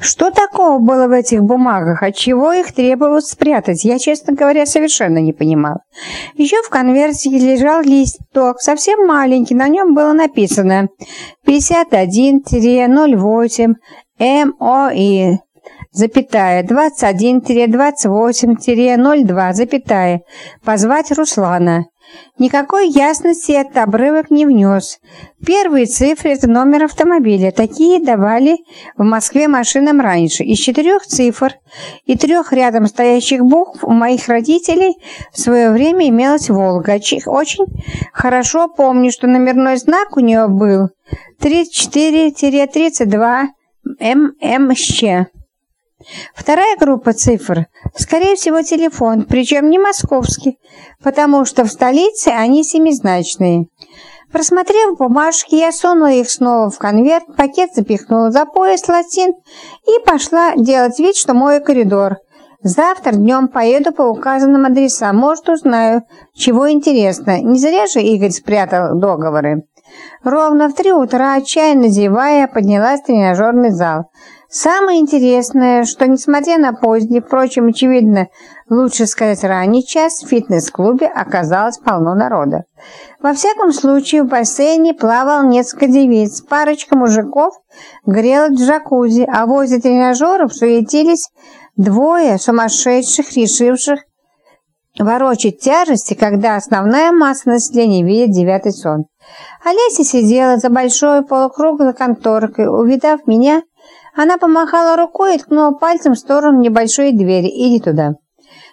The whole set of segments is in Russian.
Что такого было в этих бумагах? Отчего их требовалось спрятать? Я, честно говоря, совершенно не понимала. Еще в конверте лежал листок, совсем маленький. На нем было написано 51-08 МОИ запятая, 21-28-02, запятая, позвать Руслана. Никакой ясности этот обрывок не внес. Первые цифры – это номер автомобиля. Такие давали в Москве машинам раньше. Из четырех цифр и трех рядом стоящих букв у моих родителей в свое время имелась «Волга». Очень хорошо помню, что номерной знак у нее был 34-32 ММЩ. Вторая группа цифр, скорее всего, телефон, причем не московский, потому что в столице они семизначные. Просмотрев бумажки, я сунула их снова в конверт, пакет запихнула за пояс латин и пошла делать вид, что мой коридор. Завтра днем поеду по указанным адресам, может, узнаю, чего интересно. Не зря же Игорь спрятал договоры. Ровно в три утра, отчаянно зевая, поднялась в тренажерный зал. Самое интересное, что несмотря на поздний, впрочем, очевидно, лучше сказать ранний час, в фитнес-клубе оказалось полно народа. Во всяком случае, в бассейне плавал несколько девиц, парочка мужиков грела джакузи, а возле тренажеров суетились двое сумасшедших, решивших ворочать тяжести, когда основная масса населения видит девятый сон. Олеся сидела за большой полукруглой конторкой, увидав меня, она помахала рукой и ткнула пальцем в сторону небольшой двери. «Иди туда».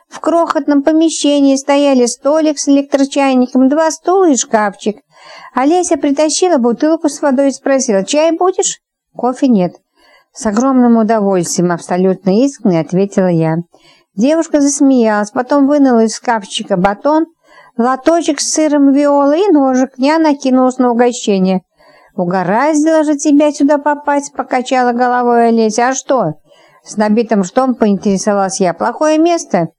В крохотном помещении стояли столик с электрочайником, два стула и шкафчик. Олеся притащила бутылку с водой и спросила, «Чай будешь?» «Кофе нет». «С огромным удовольствием, абсолютно искренне», — ответила я. Девушка засмеялась, потом вынула из шкафчика батон, лоточек с сыром виола и ножик. Я накинулась на угощение. «Угораздило же тебя сюда попасть», — покачала головой Олеся. «А что?» С набитым ртом поинтересовалась я. «Плохое место?»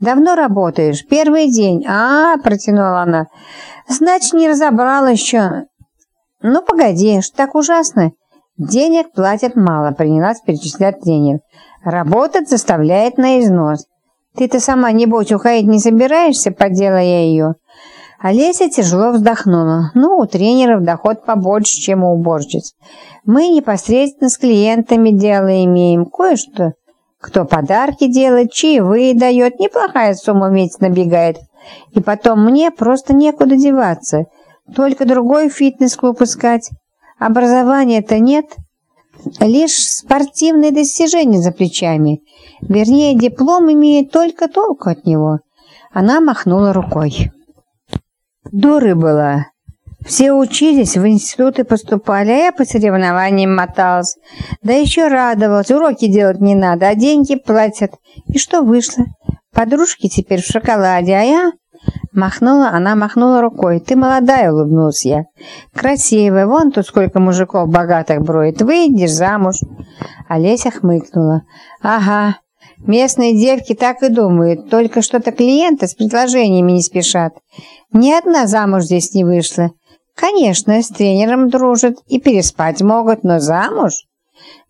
«Давно работаешь? Первый день?» «А, -а, -а протянула она. «Значит, не разобрала еще». «Ну, погоди, что так ужасно?» «Денег платят мало», — принялась перечислять тренер. «Работать заставляет на износ». «Ты-то сама, небось, уходить не собираешься?» — подела я ее. Олеся тяжело вздохнула. Ну, у тренеров доход побольше, чем у уборщиц. Мы непосредственно с клиентами дело имеем. Кое-что. Кто подарки делает, чаевые дает, неплохая сумма в набегает. И потом мне просто некуда деваться. Только другой фитнес-клуб искать. Образования-то нет. Лишь спортивные достижения за плечами. Вернее, диплом имеет только толку от него. Она махнула рукой. Дуры была. Все учились, в институты поступали, а я по соревнованиям моталась. Да еще радовалась, уроки делать не надо, а деньги платят. И что вышло? Подружки теперь в шоколаде, а я... Махнула, она махнула рукой. «Ты молодая», — улыбнулась я. «Красивая, вон тут сколько мужиков богатых броет. Выйдешь замуж». Олеся хмыкнула. «Ага, местные девки так и думают, только что-то клиенты с предложениями не спешат. Ни одна замуж здесь не вышла. Конечно, с тренером дружат и переспать могут, но замуж?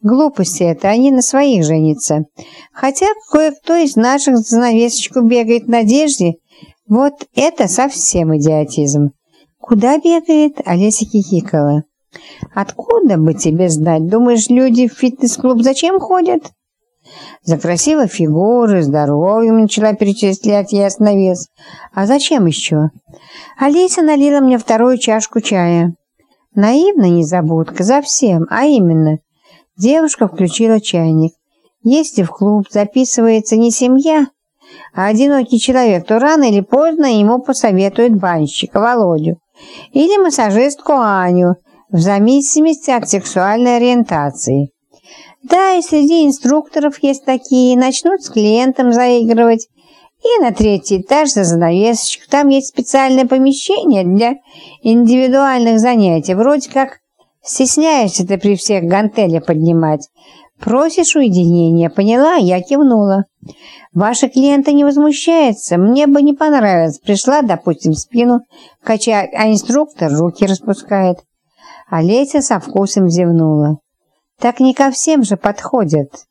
Глупости это, они на своих женятся. Хотя кое-кто из наших за навесочку бегает в надежде. Вот это совсем идиотизм. Куда бегает? Олеся хихикала. Откуда бы тебе знать? Думаешь, люди в фитнес-клуб зачем ходят? За красивой фигурой, здоровьем начала перечислять я остановилась. А зачем еще? Алиса налила мне вторую чашку чая. Наивно незабудка, за всем, а именно. Девушка включила чайник. Если в клуб записывается не семья, а одинокий человек, то рано или поздно ему посоветуют банщика Володю или массажистку Аню, в зависимости от сексуальной ориентации. Да, и среди инструкторов есть такие, начнут с клиентом заигрывать. И на третий этаж за занавесочку. Там есть специальное помещение для индивидуальных занятий. Вроде как стесняешься ты при всех гантели поднимать. Просишь уединения, поняла? Я кивнула. Ваши клиенты не возмущаются. Мне бы не понравилось. Пришла, допустим, спину качать, а инструктор руки распускает. А Леся со вкусом зевнула. Так не ко всем же подходят.